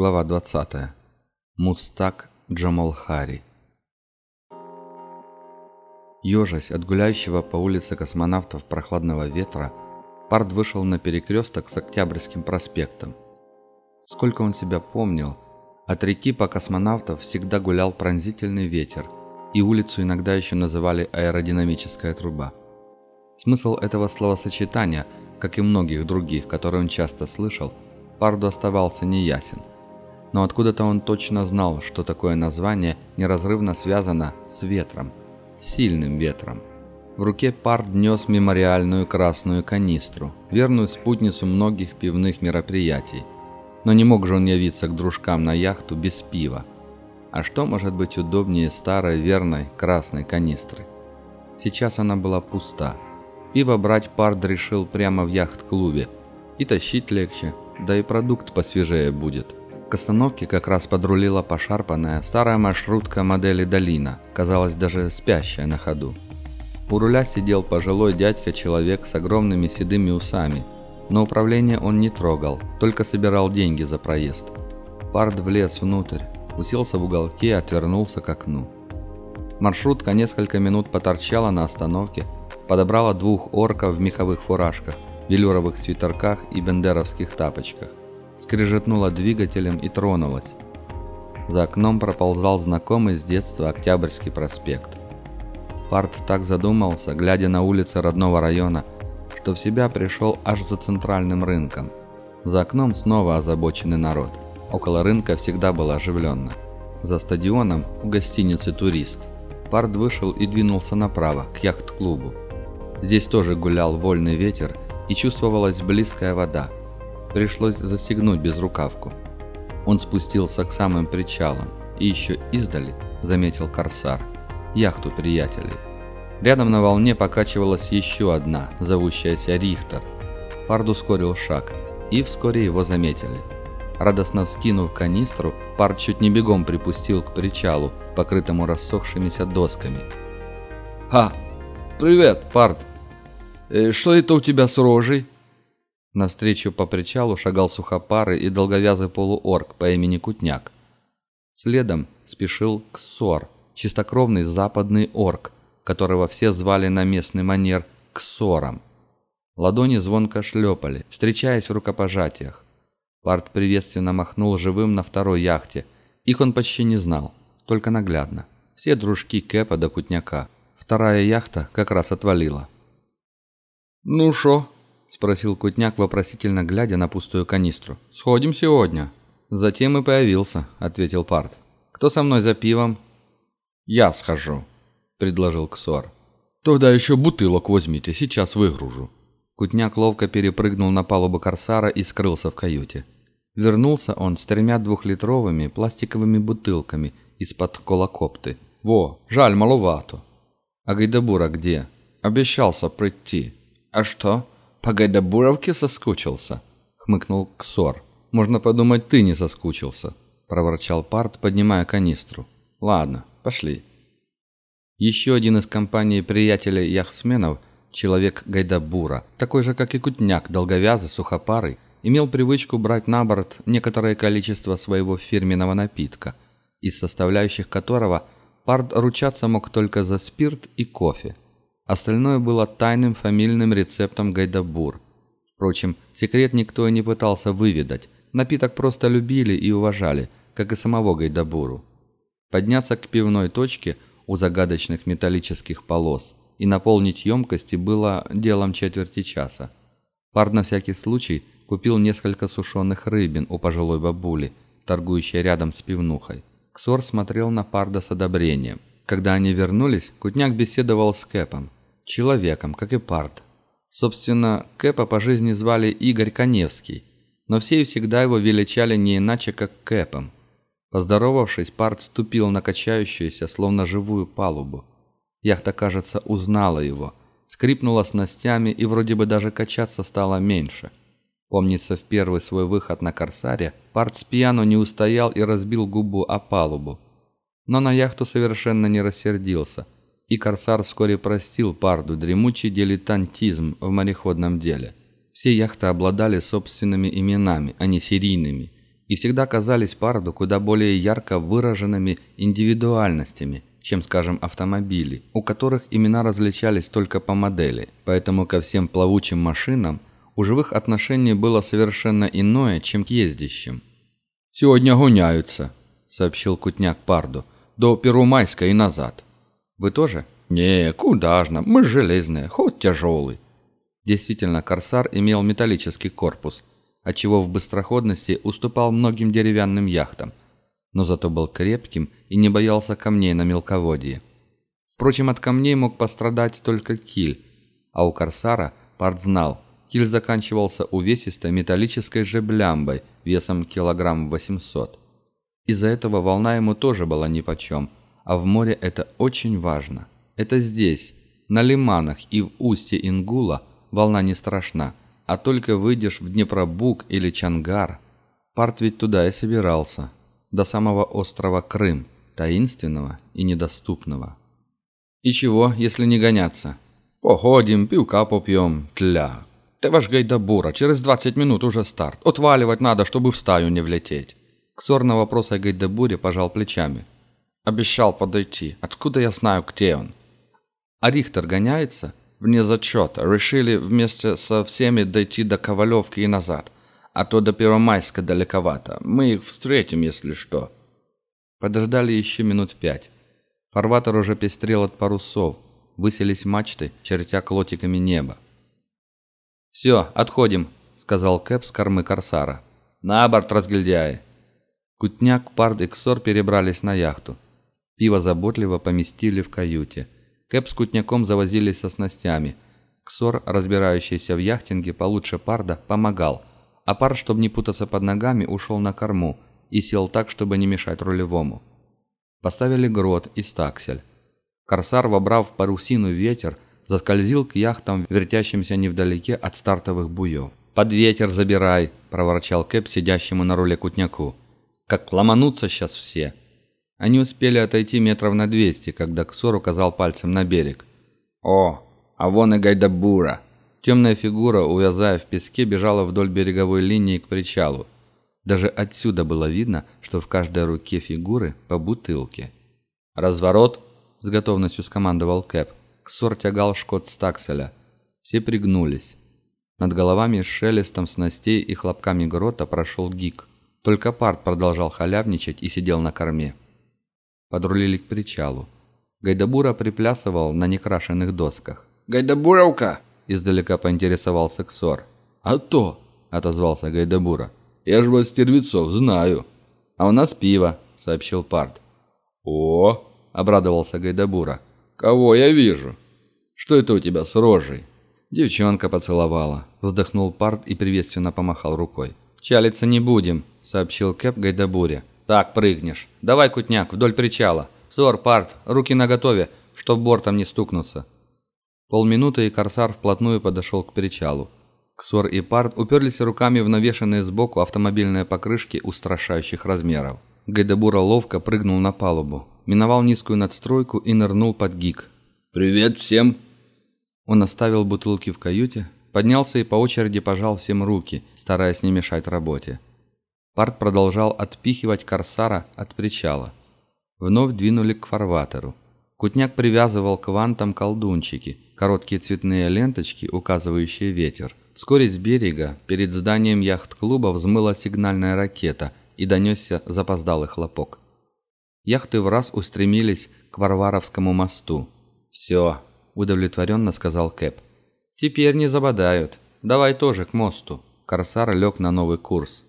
Глава 20. Мустак Джамалхари. Ёжась от гуляющего по улице космонавтов прохладного ветра, Пард вышел на перекресток с Октябрьским проспектом. Сколько он себя помнил, от реки по космонавтов всегда гулял пронзительный ветер, и улицу иногда еще называли аэродинамическая труба. Смысл этого словосочетания, как и многих других, которые он часто слышал, Парду оставался неясен. Но откуда-то он точно знал, что такое название неразрывно связано с ветром, сильным ветром. В руке Пард нес мемориальную красную канистру, верную спутницу многих пивных мероприятий – но не мог же он явиться к дружкам на яхту без пива. А что может быть удобнее старой верной красной канистры? Сейчас она была пуста. Пиво брать Пард решил прямо в яхт-клубе. И тащить легче, да и продукт посвежее будет. К остановке как раз подрулила пошарпанная старая маршрутка модели «Долина», казалось даже спящая на ходу. У руля сидел пожилой дядька-человек с огромными седыми усами – но управление он не трогал, только собирал деньги за проезд. Пард влез внутрь, уселся в уголке и отвернулся к окну. Маршрутка несколько минут поторчала на остановке, подобрала двух орков в меховых фуражках, велюровых свитерках и бендеровских тапочках. Скрежетнула двигателем и тронулась. За окном проползал знакомый с детства Октябрьский проспект. Парт так задумался, глядя на улицы родного района – что в себя пришел аж за центральным рынком. За окном снова озабоченный народ. Около рынка всегда было оживленно. За стадионом у гостиницы «Турист». Пард вышел и двинулся направо, к яхт-клубу. Здесь тоже гулял вольный ветер и чувствовалась близкая вода. Пришлось застегнуть безрукавку. Он спустился к самым причалам и еще издали заметил «Корсар» – яхту приятелей. Рядом на волне покачивалась еще одна, зовущаяся Рихтер. Пард ускорил шаг, и вскоре его заметили. Радостно вскинув канистру, Пард чуть не бегом припустил к причалу, покрытому рассохшимися досками. «Ха! Привет, Пард! Э, что это у тебя с рожей?» Навстречу по причалу шагал сухопарый и долговязый полуорг по имени Кутняк. Следом спешил Ксор, чистокровный западный орк, которого все звали на местный манер «ксором». Ладони звонко шлепали, встречаясь в рукопожатиях. Парт приветственно махнул живым на второй яхте. Их он почти не знал, только наглядно. Все дружки Кэпа до Кутняка. Вторая яхта как раз отвалила. «Ну шо?» – спросил Кутняк, вопросительно глядя на пустую канистру. «Сходим сегодня?» «Затем и появился», – ответил Парт. «Кто со мной за пивом?» «Я схожу», – предложил Ксор. «Тогда еще бутылок возьмите, сейчас выгружу». Кутняк ловко перепрыгнул на палубу корсара и скрылся в каюте. Вернулся он с тремя двухлитровыми пластиковыми бутылками из-под колокопты. «Во, жаль, маловато». «А Гайдабура где?» «Обещался прийти». «А что, по Гайдабуровке соскучился?» — хмыкнул Ксор. «Можно подумать, ты не соскучился», — проворчал Парт, поднимая канистру. «Ладно, пошли». Еще один из компании приятелей яхтсменов, человек Гайдабура, такой же, как и Кутняк, долговязый, сухопарый, имел привычку брать на борт некоторое количество своего фирменного напитка, из составляющих которого Пард ручаться мог только за спирт и кофе. Остальное было тайным фамильным рецептом Гайдабур. Впрочем, секрет никто и не пытался выведать, напиток просто любили и уважали, как и самого Гайдабуру. Подняться к пивной точке – у загадочных металлических полос, и наполнить емкости было делом четверти часа. Пар на всякий случай купил несколько сушеных рыбин у пожилой бабули, торгующей рядом с пивнухой. Ксор смотрел на Парда с одобрением. Когда они вернулись, Кутняк беседовал с Кэпом, человеком, как и Пард. Собственно, Кэпа по жизни звали Игорь Коневский, но все и всегда его величали не иначе, как Кэпом – Поздоровавшись, Парт ступил на качающуюся, словно живую палубу. Яхта, кажется, узнала его, скрипнула снастями и вроде бы даже качаться стало меньше. Помнится, в первый свой выход на Корсаре Парт с пьяну не устоял и разбил губу о палубу. Но на яхту совершенно не рассердился, и Корсар вскоре простил Парду дремучий дилетантизм в мореходном деле. Все яхты обладали собственными именами, а не серийными – и всегда казались Парду куда более ярко выраженными индивидуальностями, чем, скажем, автомобили, у которых имена различались только по модели, поэтому ко всем плавучим машинам у живых отношений было совершенно иное, чем к ездящим. «Сегодня гоняются», — сообщил Кутняк Парду, — «до Первомайска и назад». «Вы тоже?» «Не, куда ж нам, мы железные, хоть тяжелый». Действительно, «Корсар» имел металлический корпус, отчего в быстроходности уступал многим деревянным яхтам, но зато был крепким и не боялся камней на мелководье. Впрочем, от камней мог пострадать только киль, а у «Корсара» Парт знал, киль заканчивался увесистой металлической жеблямбой весом килограмм 800. Из-за этого волна ему тоже была нипочем, а в море это очень важно. Это здесь, на лиманах и в устье Ингула волна не страшна, а только выйдешь в Днепробук или Чангар. Парт ведь туда и собирался, до самого острова Крым, таинственного и недоступного. И чего, если не гоняться? Походим, пивка попьем, тля. Ты ваш Гайдабура, через 20 минут уже старт. Отваливать надо, чтобы в стаю не влететь. Ксор на вопрос о Гайдабуре пожал плечами. Обещал подойти. Откуда я знаю, где он? А Рихтер гоняется? Вне зачета. Решили вместе со всеми дойти до Ковалевки и назад а то до Первомайска далековато. Мы их встретим, если что». Подождали еще минут пять. Фарватер уже пестрел от парусов, выселись мачты, чертя клотиками неба. «Все, отходим», — сказал Кэп с кормы Корсара. «На борт, разгильдяи!» Кутняк, Пард и Ксор перебрались на яхту. Пиво заботливо поместили в каюте. Кэп с Кутняком завозились со снастями. Ксор, разбирающийся в яхтинге получше Парда, помогал, а пар, чтобы не путаться под ногами, ушел на корму и сел так, чтобы не мешать рулевому. Поставили грот и стаксель. Корсар, вобрав в парусину ветер, заскользил к яхтам, вертящимся невдалеке от стартовых буев. «Под ветер забирай!» – проворчал Кэп, сидящему на руле кутняку. «Как ломанутся сейчас все!» Они успели отойти метров на двести, когда Ксор указал пальцем на берег. «О, а вон и Гайдабура!» Темная фигура, увязая в песке, бежала вдоль береговой линии к причалу. Даже отсюда было видно, что в каждой руке фигуры по бутылке. «Разворот!» – с готовностью скомандовал Кэп. Ксор тягал шкот стакселя. Все пригнулись. Над головами шелестом снастей и хлопками грота прошел гик. Только парт продолжал халявничать и сидел на корме. Подрулили к причалу. Гайдабура приплясывал на некрашенных досках. «Гайдабуровка!» Издалека поинтересовался Ксор. «А то!» – отозвался Гайдабура. «Я ж вас, стервецов, знаю!» «А у нас пиво!» – сообщил Парт. «О!» – обрадовался Гайдабура. «Кого я вижу? Что это у тебя с рожей?» «Девчонка поцеловала», – вздохнул Парт и приветственно помахал рукой. «Чалиться не будем», – сообщил Кэп Гайдабуре. «Так, прыгнешь. Давай, кутняк, вдоль причала. Сор, Парт, руки наготове, чтоб бортом не стукнуться». Полминуты, и корсар вплотную подошел к причалу. Ксор и Парт уперлись руками в навешанные сбоку автомобильные покрышки устрашающих размеров. Гайдабура ловко прыгнул на палубу, миновал низкую надстройку и нырнул под гик. «Привет всем!» Он оставил бутылки в каюте, поднялся и по очереди пожал всем руки, стараясь не мешать работе. Парт продолжал отпихивать корсара от причала. Вновь двинули к фарватеру. Кутняк привязывал к вантам колдунчики – короткие цветные ленточки, указывающие ветер. Вскоре с берега, перед зданием яхт-клуба, взмыла сигнальная ракета и донесся запоздалый хлопок. Яхты в раз устремились к Варваровскому мосту. «Все», – удовлетворенно сказал Кэп. «Теперь не забодают. Давай тоже к мосту». Корсар лег на новый курс.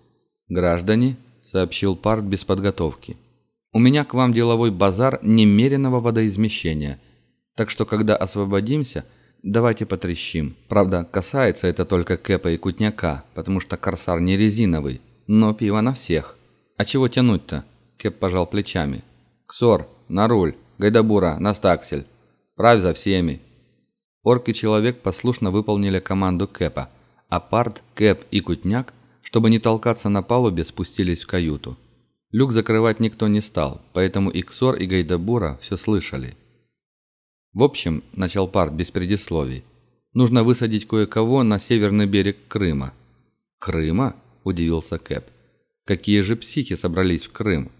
«Граждане», – сообщил Парт без подготовки, – «у меня к вам деловой базар немеренного водоизмещения – так что, когда освободимся, давайте потрещим. Правда, касается это только Кэпа и Кутняка, потому что Корсар не резиновый, но пиво на всех. А чего тянуть-то? Кэп пожал плечами. Ксор, на руль, Гайдабура, на стаксель. Правь за всеми. Орк и человек послушно выполнили команду Кэпа, а Парт, Кэп и Кутняк, чтобы не толкаться на палубе, спустились в каюту. Люк закрывать никто не стал, поэтому и Ксор, и Гайдабура все слышали. В общем, начал Парт без предисловий, нужно высадить кое-кого на северный берег Крыма. «Крыма?» – удивился Кэп. какие же психи собрались в Крым.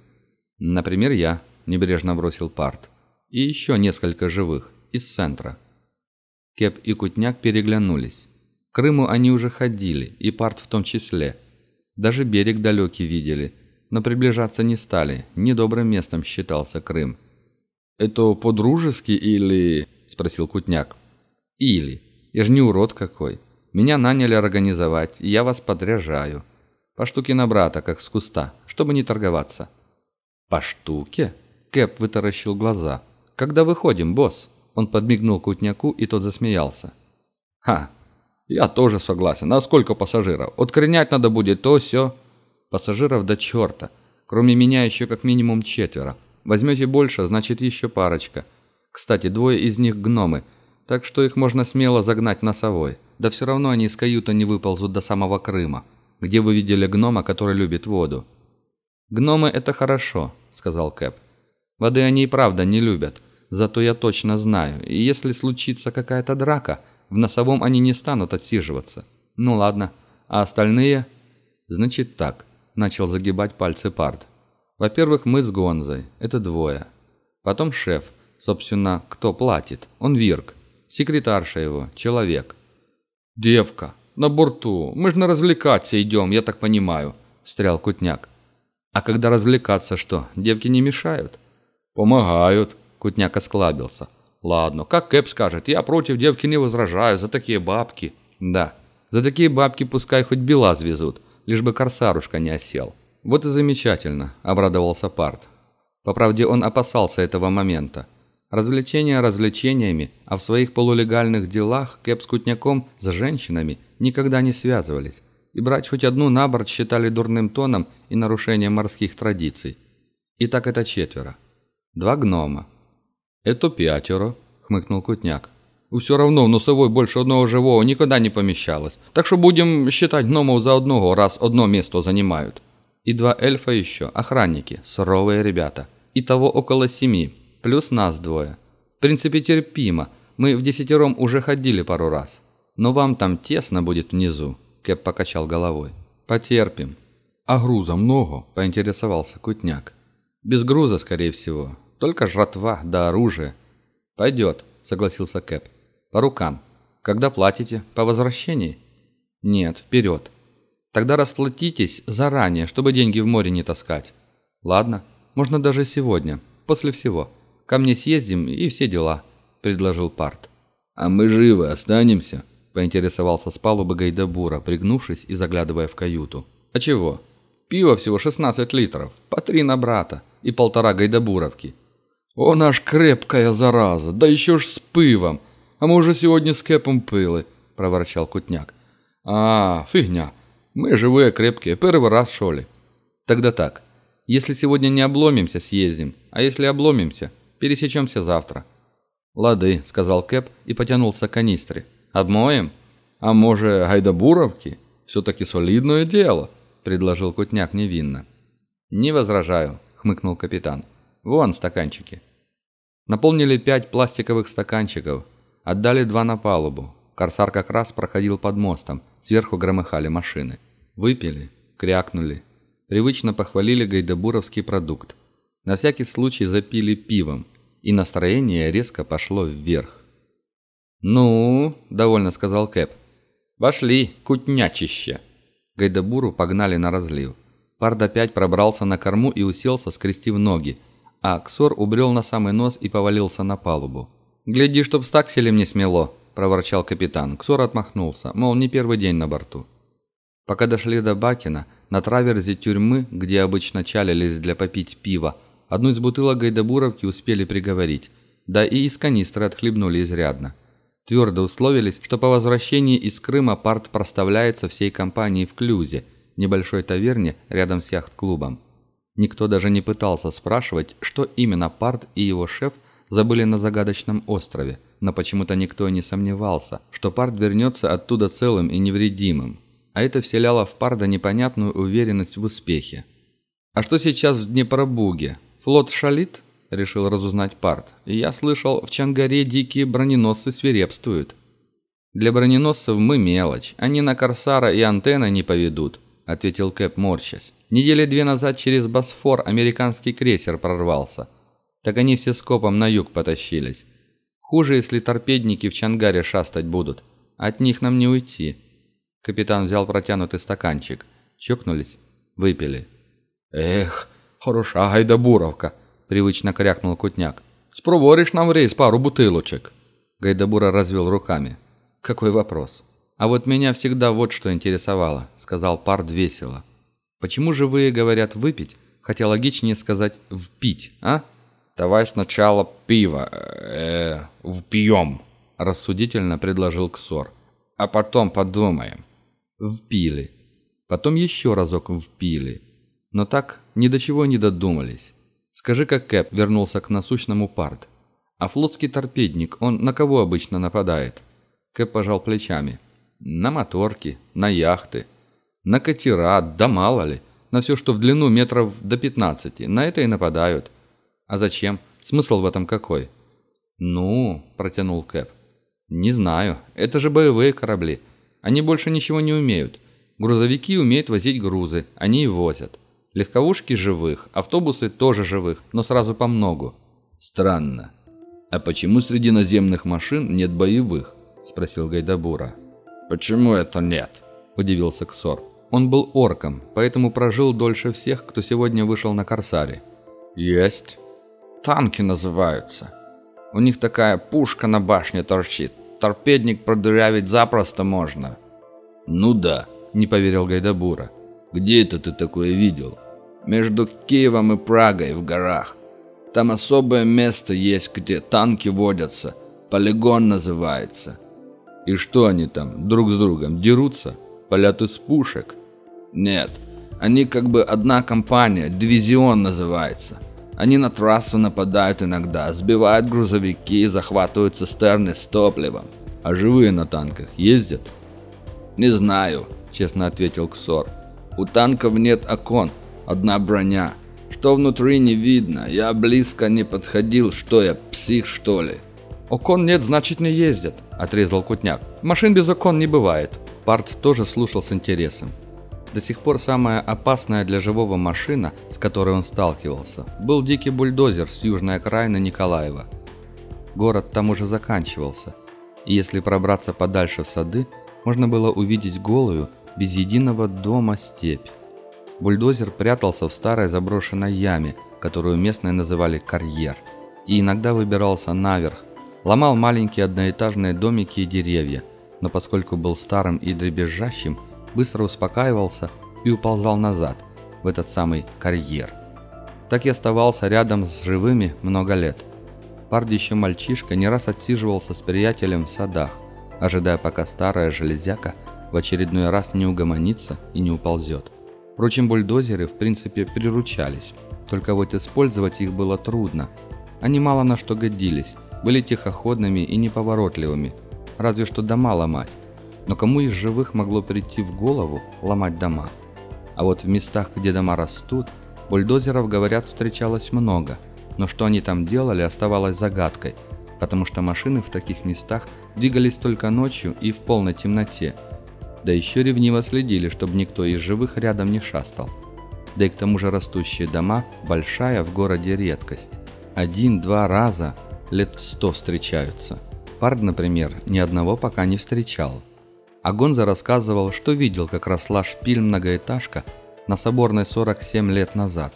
Например, я, небрежно бросил Парт. И еще несколько живых, из центра. Кеп и Кутняк переглянулись. Крыму они уже ходили, и Парт в том числе. Даже берег далекий видели, но приближаться не стали, недобрым местом считался Крым. «Это по-дружески или...» – спросил Кутняк. «Или. Я же не урод какой. Меня наняли организовать, и я вас подряжаю. По штуке на брата, как с куста, чтобы не торговаться». «По штуке?» – Кэп вытаращил глаза. «Когда выходим, босс?» Он подмигнул Кутняку, и тот засмеялся. «Ха, я тоже согласен. А сколько пассажиров? Откоренять надо будет то все. Пассажиров до черта. Кроме меня еще как минимум четверо. Возьмете больше, значит еще парочка. Кстати, двое из них гномы, так что их можно смело загнать носовой. Да все равно они из каюта не выползут до самого Крыма. Где вы видели гнома, который любит воду? «Гномы – это хорошо», – сказал Кэп. «Воды они и правда не любят. Зато я точно знаю, и если случится какая-то драка, в носовом они не станут отсиживаться. Ну ладно, а остальные? Значит так, начал загибать пальцы Парт. Во-первых, мы с Гонзой, это двое. Потом шеф, собственно, кто платит, он Вирк. Секретарша его, человек. «Девка, на борту, мы же на развлекаться идем, я так понимаю», – встрял Кутняк. «А когда развлекаться что, девки не мешают?» «Помогают», Кутняк осклабился. «Ладно, как Кэп скажет, я против девки не возражаю, за такие бабки». «Да, за такие бабки пускай хоть бела везут, лишь бы корсарушка не осел». «Вот и замечательно», — обрадовался Парт. По правде, он опасался этого момента. Развлечения развлечениями, а в своих полулегальных делах Кэп с Кутняком с женщинами никогда не связывались, и брать хоть одну на борт считали дурным тоном и нарушением морских традиций. И так это четверо. Два гнома, «Это пятеро», — хмыкнул Кутняк. «Все равно в носовой больше одного живого никогда не помещалось, так что будем считать гномов за одного, раз одно место занимают». И два эльфа еще, охранники, суровые ребята. Итого около семи, плюс нас двое. В принципе, терпимо, мы в десятером уже ходили пару раз. Но вам там тесно будет внизу», — Кэп покачал головой. «Потерпим». «А груза много?» — поинтересовался Кутняк. «Без груза, скорее всего. Только жратва да оружие». «Пойдет», — согласился Кэп. «По рукам. Когда платите? По возвращении?» «Нет, вперед. Тогда расплатитесь заранее, чтобы деньги в море не таскать». «Ладно, можно даже сегодня, после всего. Ко мне съездим и все дела», — предложил Парт. «А мы живы останемся?» — поинтересовался с палубы Гайдабура, пригнувшись и заглядывая в каюту. «А чего? Пиво всего 16 литров, по три на брата и полтора Гайдабуровки. «Он аж крепкая зараза, да еще ж с пивом. А мы уже сегодня с кепом пили», – проворчал Кутняк. «А, фигня. Мы живые, крепкие, первый раз, что ли?» «Тогда так. Если сегодня не обломимся, съездим. А если обломимся, пересечемся завтра». «Лады», – сказал Кэп и потянулся к канистре. «Обмоем?» «А может, гайдабуровки? Все-таки солидное дело», – предложил Кутняк невинно. «Не возражаю», – хмыкнул капитан. «Вон стаканчики». Наполнили пять пластиковых стаканчиков, отдали два на палубу. Корсар как раз проходил под мостом, сверху громыхали машины. Выпили, крякнули. Привычно похвалили гайдабуровский продукт. На всякий случай запили пивом, и настроение резко пошло вверх. «Ну», — довольно сказал Кэп, — «вошли, кутнячище». Гайдабуру погнали на разлив. Пард опять пробрался на корму и уселся, скрестив ноги, а Ксор убрел на самый нос и повалился на палубу. «Гляди, чтоб с такселем не смело», – проворчал капитан. Ксор отмахнулся, мол, не первый день на борту. Пока дошли до Бакина, на траверзе тюрьмы, где обычно чалились для попить пива, одну из бутылок гайдабуровки успели приговорить, да и из канистры отхлебнули изрядно. Твердо условились, что по возвращении из Крыма парт проставляется всей компанией в Клюзе, небольшой таверне рядом с яхт-клубом. Никто даже не пытался спрашивать, что именно Парт и его шеф забыли на загадочном острове, но почему-то никто не сомневался, что Парт вернется оттуда целым и невредимым. А это вселяло в Парда непонятную уверенность в успехе. «А что сейчас в Днепробуге? Флот шалит?» – решил разузнать Парт. И «Я слышал, в Чангаре дикие броненосцы свирепствуют». «Для броненосцев мы мелочь, они на Корсара и Антенна не поведут», – ответил Кэп морщась. Недели две назад через Босфор американский крейсер прорвался. Так они все скопом на юг потащились. Хуже, если торпедники в Чангаре шастать будут. От них нам не уйти. Капитан взял протянутый стаканчик. Чокнулись, выпили. «Эх, хороша гайдабуровка!» — привычно крякнул Кутняк. «Спроворишь нам в рейс пару бутылочек!» Гайдабура развел руками. «Какой вопрос?» «А вот меня всегда вот что интересовало», — сказал Пард весело. «Почему живые говорят «выпить», хотя логичнее сказать «впить», а?» «Давай сначала пиво, э, впьем», — рассудительно предложил Ксор. «А потом подумаем». Впили. Потом еще разок впили. Но так ни до чего не додумались. Скажи, как Кэп вернулся к насущному Пард. А флотский торпедник, он на кого обычно нападает?» Кэп пожал плечами. На моторки, на яхты, на катера, да мало ли. На все, что в длину метров до 15. На это и нападают. А зачем? Смысл в этом какой? Ну, протянул Кэп. Не знаю. Это же боевые корабли. Они больше ничего не умеют. Грузовики умеют возить грузы. Они и возят. Легковушки живых, автобусы тоже живых, но сразу по многу. Странно. А почему среди наземных машин нет боевых? Спросил Гайдабура. «Почему это нет?» – удивился Ксор. Он был орком, поэтому прожил дольше всех, кто сегодня вышел на Корсаре. «Есть. Танки называются. У них такая пушка на башне торчит. Торпедник продырявить запросто можно». «Ну да», – не поверил Гайдабура. «Где это ты такое видел?» «Между Киевом и Прагой в горах. Там особое место есть, где танки водятся. Полигон называется. И что они там, друг с другом, дерутся? Палят из пушек? Нет, они как бы одна компания, дивизион называется. Они на трассу нападают иногда, сбивают грузовики, захватывают цистерны с топливом. А живые на танках ездят? Не знаю, честно ответил Ксор. У танков нет окон, одна броня. Что внутри не видно, я близко не подходил, что я, псих что ли? «Окон нет, значит не ездят», – отрезал Кутняк. «Машин без окон не бывает». Парт тоже слушал с интересом. До сих пор самая опасная для живого машина, с которой он сталкивался, был дикий бульдозер с южной окраины Николаева. Город там уже заканчивался, и если пробраться подальше в сады, можно было увидеть голую, без единого дома степь. Бульдозер прятался в старой заброшенной яме, которую местные называли «карьер», и иногда выбирался наверх, Ломал маленькие одноэтажные домики и деревья, но поскольку был старым и дребезжащим, быстро успокаивался и уползал назад, в этот самый карьер. Так и оставался рядом с живыми много лет. Пард еще мальчишка не раз отсиживался с приятелем в садах, ожидая пока старая железяка в очередной раз не угомонится и не уползет. Впрочем, бульдозеры в принципе приручались, только вот использовать их было трудно. Они мало на что годились, были тихоходными и неповоротливыми, разве что дома ломать. Но кому из живых могло прийти в голову ломать дома? А вот в местах, где дома растут, бульдозеров, говорят, встречалось много, но что они там делали, оставалось загадкой, потому что машины в таких местах двигались только ночью и в полной темноте. Да еще ревниво следили, чтобы никто из живых рядом не шастал. Да и к тому же растущие дома – большая в городе редкость. Один-два раза – лет в сто встречаются. Пард, например, ни одного пока не встречал. А Гонза рассказывал, что видел, как росла шпиль-многоэтажка на Соборной 47 лет назад.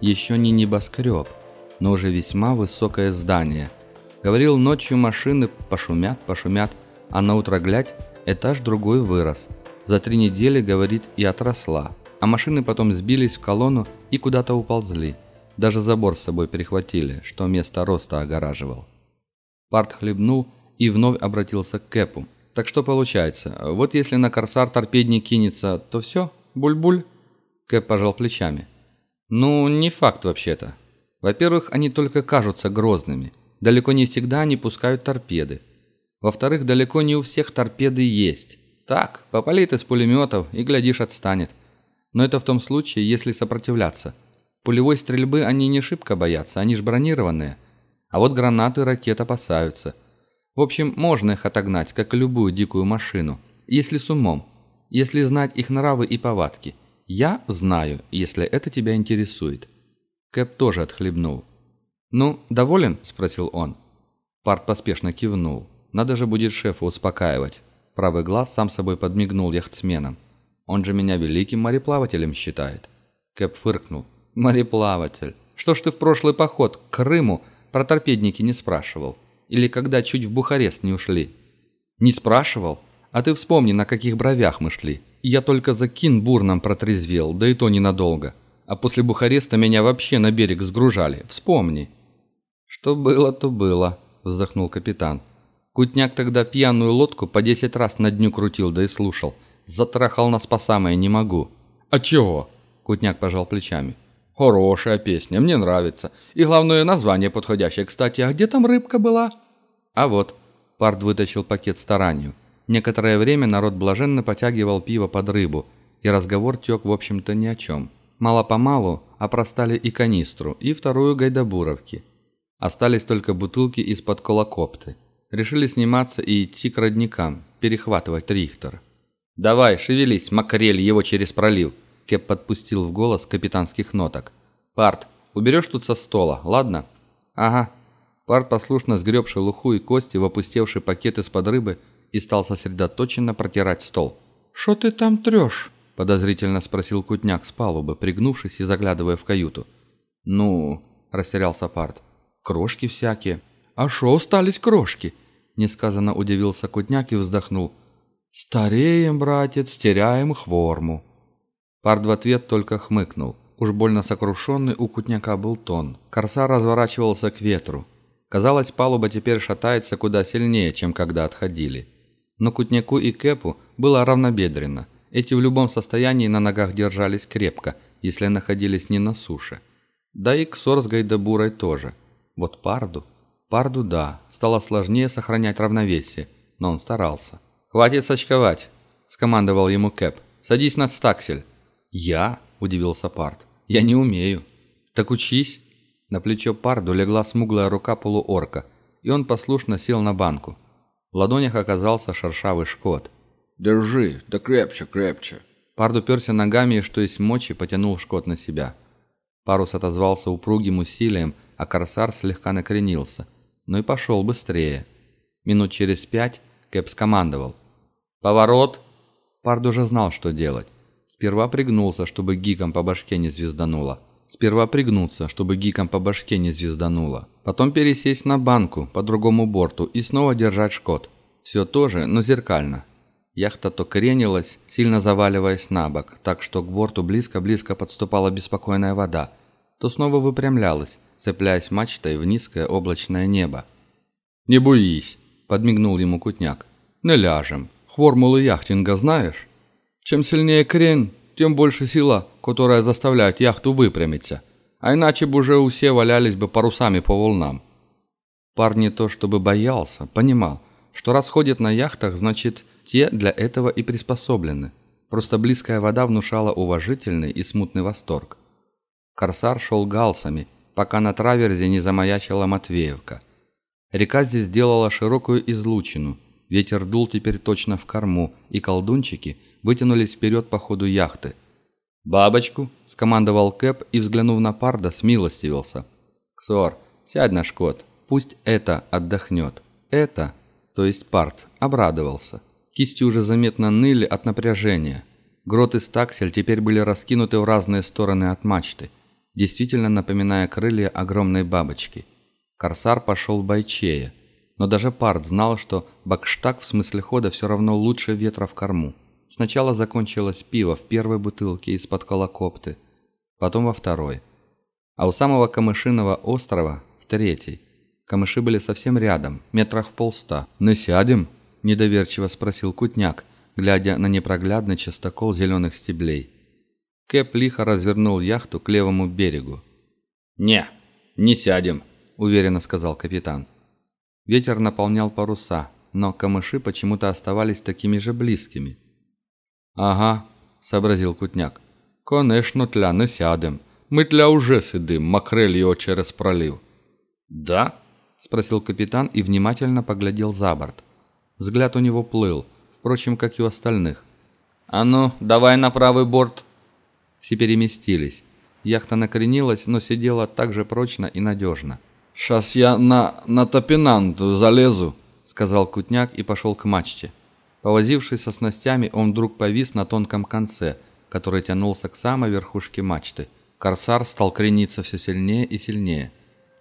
Еще не небоскреб, но уже весьма высокое здание. Говорил, ночью машины пошумят, пошумят, а на утро глядь, этаж другой вырос. За три недели, говорит, и отросла. А машины потом сбились в колонну и куда-то уползли. Даже забор с собой перехватили, что место роста огораживал. Парт хлебнул и вновь обратился к Кэпу. «Так что получается? Вот если на корсар торпедник кинется, то все? Буль-буль?» Кэп пожал плечами. «Ну, не факт вообще-то. Во-первых, они только кажутся грозными. Далеко не всегда они пускают торпеды. Во-вторых, далеко не у всех торпеды есть. Так, попалит из пулеметов и, глядишь, отстанет. Но это в том случае, если сопротивляться». Пулевой стрельбы они не шибко боятся, они ж бронированные. А вот гранаты и ракет опасаются. В общем, можно их отогнать, как и любую дикую машину, если с умом, если знать их нравы и повадки, «Я знаю, если это тебя интересует». Кэп тоже отхлебнул. «Ну, доволен?» – спросил он. Парт поспешно кивнул. «Надо же будет шефа успокаивать». Правый глаз сам собой подмигнул яхтсменом. «Он же меня великим мореплавателем считает». Кэп фыркнул. «Мореплаватель. Что ж ты в прошлый поход к Крыму про торпедники не спрашивал? Или когда чуть в Бухарест не ушли?» «Не спрашивал? А ты вспомни, на каких бровях мы шли. Я только за Кинбурном протрезвел, да и то ненадолго. А после Бухареста меня вообще на берег сгружали. Вспомни». «Что было, то было», – вздохнул капитан. Кутняк тогда пьяную лодку по десять раз на дню крутил, да и слушал. Затрахал нас по самое не могу. «А чего?» – Кутняк пожал плечами. «Хорошая песня, мне нравится. И главное название подходящее. Кстати, а где там рыбка была?» «А вот». Пард вытащил пакет старанию. Некоторое время народ блаженно потягивал пиво под рыбу, и разговор тек, в общем-то, ни о чем. Мало-помалу опростали и канистру, и вторую гайдабуровки. Остались только бутылки из-под колокопты. Решили сниматься и идти к родникам, перехватывать Рихтер. «Давай, шевелись, макрель его через пролив!» Кеп подпустил в голос капитанских ноток. «Парт, уберешь тут со стола, ладно?» «Ага». Парт послушно сгреб шелуху и кости в опустевший пакет из-под рыбы и стал сосредоточенно протирать стол. «Шо ты там трешь?» – подозрительно спросил Кутняк с палубы, пригнувшись и заглядывая в каюту. «Ну...» – растерялся Парт. «Крошки всякие». «А шо остались крошки?» – несказанно удивился Кутняк и вздохнул. «Стареем, братец, теряем хворму». Парт в ответ только хмыкнул. Уж больно сокрушенный у Кутняка был тон. Корсар разворачивался к ветру. Казалось, палуба теперь шатается куда сильнее, чем когда отходили. Но Кутняку и Кэпу было равнобедренно. Эти в любом состоянии на ногах держались крепко, если находились не на суше. Да и Ксор с Гайдабурой тоже. Вот Парду... Парду, да, стало сложнее сохранять равновесие, но он старался. «Хватит сочковать», – скомандовал ему Кэп. «Садись на стаксель». «Я?» – удивился Пард. «Я не умею». «Так учись». На плечо Парду легла смуглая рука полуорка, и он послушно сел на банку. В ладонях оказался шершавый шкот. «Держи, да крепче, крепче». Пард уперся ногами и, что есть мочи, потянул шкот на себя. Парус отозвался упругим усилием, а корсар слегка накренился, но и пошел быстрее. Минут через пять Кэп скомандовал. «Поворот!» Пард уже знал, что делать. Сперва пригнулся, чтобы гиком по башке не звездануло. Сперва пригнуться, чтобы гиком по башке не звездануло. Потом пересесть на банку по другому борту и снова держать шкот. Все то же, но зеркально. Яхта то кренилась, сильно заваливаясь на бок, так что к борту близко-близко подступала беспокойная вода, то снова выпрямлялась, цепляясь мачтой в низкое облачное небо. «Не боись!» – подмигнул ему Кутняк. «Не ляжем. Формулы яхтинга знаешь? Чем сильнее крен, тем больше сила, которая заставляет яхту выпрямиться. А иначе бы уже все валялись бы парусами по волнам. Пар не то чтобы боялся, понимал, что расходят на яхтах, значит, те для этого и приспособлены. Просто близкая вода внушала уважительный и смутный восторг. Корсар шел галсами, пока на траверзе не замаячила Матвеевка. Река здесь сделала широкую излучину, ветер дул теперь точно в корму, и колдунчики – вытянулись вперед по ходу яхты. «Бабочку!» – скомандовал Кэп и, взглянув на Парда, смилостивился. «Ксор, сядь на шкот, пусть это отдохнет». «Это?» то есть Пард, обрадовался. Кисти уже заметно ныли от напряжения. Грот и стаксель теперь были раскинуты в разные стороны от мачты, действительно напоминая крылья огромной бабочки. Корсар пошел бойчее, но даже Пард знал, что бакштаг в смысле хода все равно лучше ветра в корму. Сначала закончилось пиво в первой бутылке из-под колокопты, потом во второй. А у самого Камышиного острова в третьей. Камыши были совсем рядом, метрах в полста. «Не сядем?» – недоверчиво спросил Кутняк, глядя на непроглядный частокол зеленых стеблей. Кэп лихо развернул яхту к левому берегу. «Не, не сядем», – уверенно сказал капитан. Ветер наполнял паруса, но камыши почему-то оставались такими же близкими – «Ага», – сообразил Кутняк. «Конечно, тля не сядем. Мы тля уже сидим, макрель его через пролив». «Да?» – спросил капитан и внимательно поглядел за борт. Взгляд у него плыл, впрочем, как и у остальных. «А ну, давай на правый борт». Все переместились. Яхта накренилась, но сидела так же прочно и надежно. «Сейчас я на, на топинант залезу», — сказал Кутняк и пошел к мачте. Повозившись со снастями, он вдруг повис на тонком конце, который тянулся к самой верхушке мачты. Корсар стал крениться все сильнее и сильнее.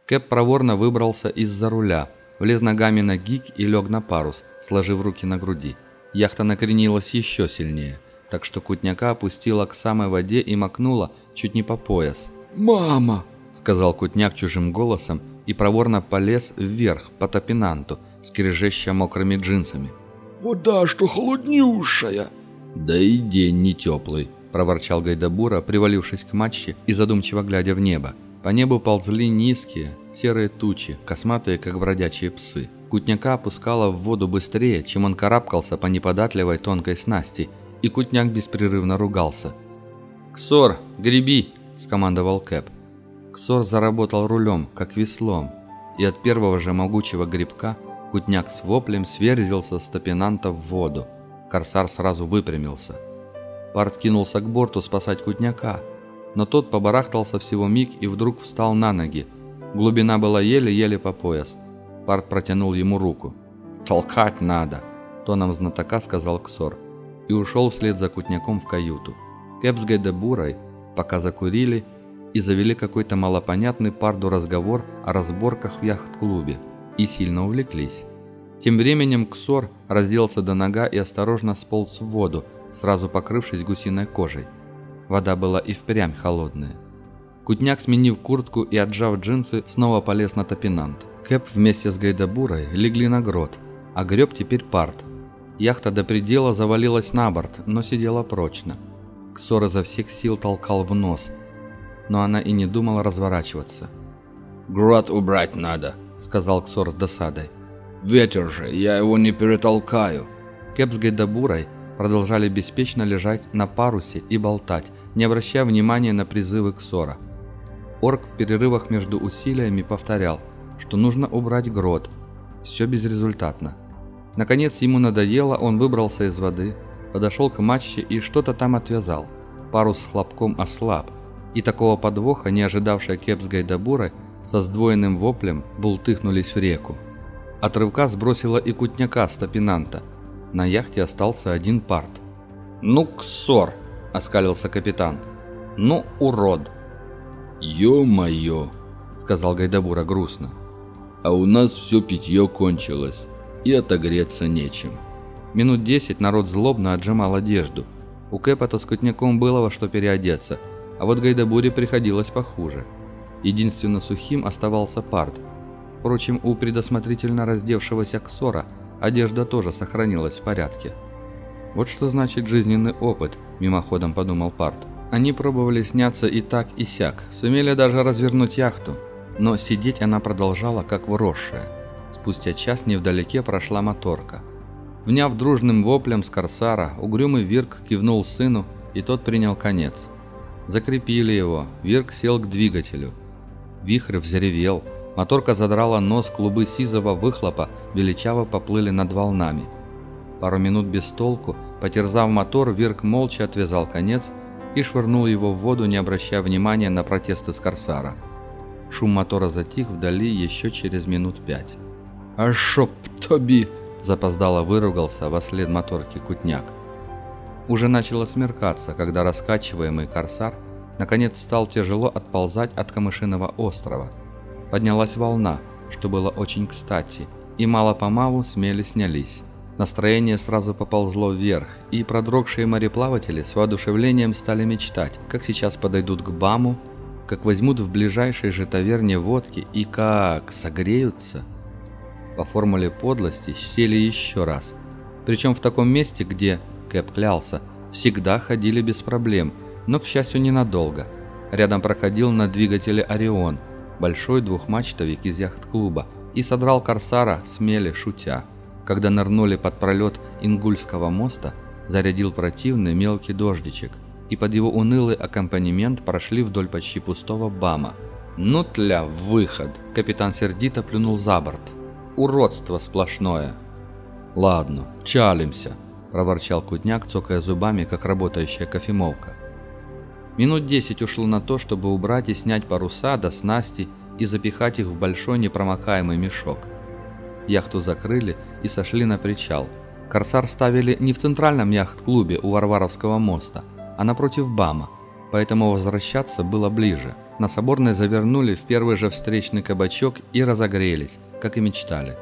Кэп проворно выбрался из-за руля, влез ногами на гик и лег на парус, сложив руки на груди. Яхта накренилась еще сильнее, так что Кутняка опустила к самой воде и макнула чуть не по пояс. «Мама!» — сказал Кутняк чужим голосом и проворно полез вверх по топинанту, скрежеща мокрыми джинсами. «Вода, что холоднющая!» «Да и день не теплый», — проворчал Гайдабура, привалившись к матче и задумчиво глядя в небо. По небу ползли низкие, серые тучи, косматые, как бродячие псы. Кутняка опускала в воду быстрее, чем он карабкался по неподатливой тонкой снасти, и Кутняк беспрерывно ругался. «Ксор, греби!» – скомандовал Кэп. Ксор заработал рулем, как веслом, и от первого же могучего грибка Кутняк с воплем сверзился с топинанта в воду. Корсар сразу выпрямился. Парт кинулся к борту спасать Кутняка, но тот побарахтался всего миг и вдруг встал на ноги. Глубина была еле-еле по пояс – Парт протянул ему руку. «Толкать надо!» – тоном знатока сказал Ксор. И ушел вслед за Кутняком в каюту. Кэп с Гайдебурой пока закурили и завели какой-то малопонятный Парду разговор о разборках в яхт-клубе и сильно увлеклись. Тем временем Ксор разделся до нога и осторожно сполз в воду, сразу покрывшись гусиной кожей. Вода была и впрямь холодная. Кутняк, сменив куртку и отжав джинсы, снова полез на топинант. Кэп вместе с Гайдабурой легли на грот, а греб теперь парт. Яхта до предела завалилась на борт, но сидела прочно. Ксор изо всех сил толкал в нос, но она и не думала разворачиваться. «Грот убрать надо», — сказал Ксор с досадой. «Ветер же, я его не перетолкаю». Кэп с Гайдабурой продолжали беспечно лежать на парусе и болтать, не обращая внимания на призывы Ксора. Орк в перерывах между усилиями повторял — что нужно убрать грот. Все безрезультатно. Наконец ему надоело, он выбрался из воды, подошел к мачте и что-то там отвязал. Парус с хлопком ослаб, и такого подвоха, не ожидавшая Кеп с Гайдабурой, со сдвоенным воплем бултыхнулись в реку. От рывка сбросила и кутняка с топинанта. На яхте остался один парт. «Ну, ксор!» – оскалился капитан. «Ну, урод!» «Ё-моё!» – сказал Гайдабура грустно а у нас все питье кончилось, и отогреться нечем. Минут десять народ злобно отжимал одежду. У Кэпа-то с Кутняком было во что переодеться, а вот Гайдабуре приходилось похуже. Единственно сухим оставался парт. Впрочем, у предусмотрительно раздевшегося Ксора одежда тоже сохранилась в порядке. Вот что значит жизненный опыт, мимоходом подумал Парт. Они пробовали сняться и так, и сяк, сумели даже развернуть яхту, но сидеть она продолжала, как вросшая. Спустя час невдалеке прошла моторка. Вняв дружным воплем с корсара, угрюмый Вирк кивнул сыну, и тот принял конец. Закрепили его, Вирк сел к двигателю. Вихрь взревел, моторка задрала нос, клубы сизого выхлопа величаво поплыли над волнами. Пару минут без толку, потерзав мотор, Вирк молча отвязал конец и швырнул его в воду, не обращая внимания на протесты с корсара. Шум мотора затих вдали еще через минут пять. «А шоп тоби!» – запоздало выругался во след моторки Кутняк. Уже начало смеркаться, когда раскачиваемый корсар наконец стал тяжело отползать от камышиного острова. Поднялась волна, что было очень кстати, и мало-помалу смели снялись. Настроение сразу поползло вверх, и продрогшие мореплаватели с воодушевлением стали мечтать, как сейчас подойдут к БАМу как возьмут в ближайшей же таверне водки и как согреются. По формуле подлости сели еще раз. Причем в таком месте, где, Кэп клялся, всегда ходили без проблем, но, к счастью, ненадолго. Рядом проходил на двигателе «Орион», большой двухмачтовик из яхт-клуба, и содрал «Корсара» смеле, шутя. Когда нырнули под пролет Ингульского моста, зарядил противный мелкий дождичек – и под его унылый аккомпанемент прошли вдоль почти пустого БАМа. «Ну тля, выход!» – капитан сердито плюнул за борт. «Уродство сплошное!» «Ладно, чалимся!» – проворчал Кутняк, цокая зубами, как работающая кофемолка. Минут десять ушло на то, чтобы убрать и снять паруса до снасти и запихать их в большой непромокаемый мешок. Яхту закрыли и сошли на причал. Корсар ставили не в центральном яхт-клубе у Варваровского моста, а напротив БАМа, поэтому возвращаться было ближе. На Соборной завернули в первый же встречный кабачок и разогрелись, как и мечтали.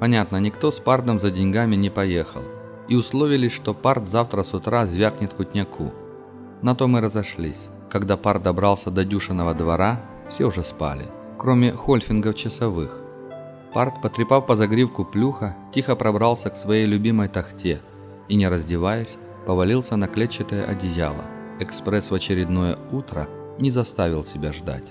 Понятно, никто с Пардом за деньгами не поехал. И условились, что Пард завтра с утра звякнет кутняку. На то мы разошлись. Когда Пард добрался до Дюшиного двора, все уже спали, кроме хольфингов часовых. Парт, потрепав по загривку плюха, тихо пробрался к своей любимой тахте и, не раздеваясь, повалился на клетчатое одеяло. Экспресс в очередное утро не заставил себя ждать.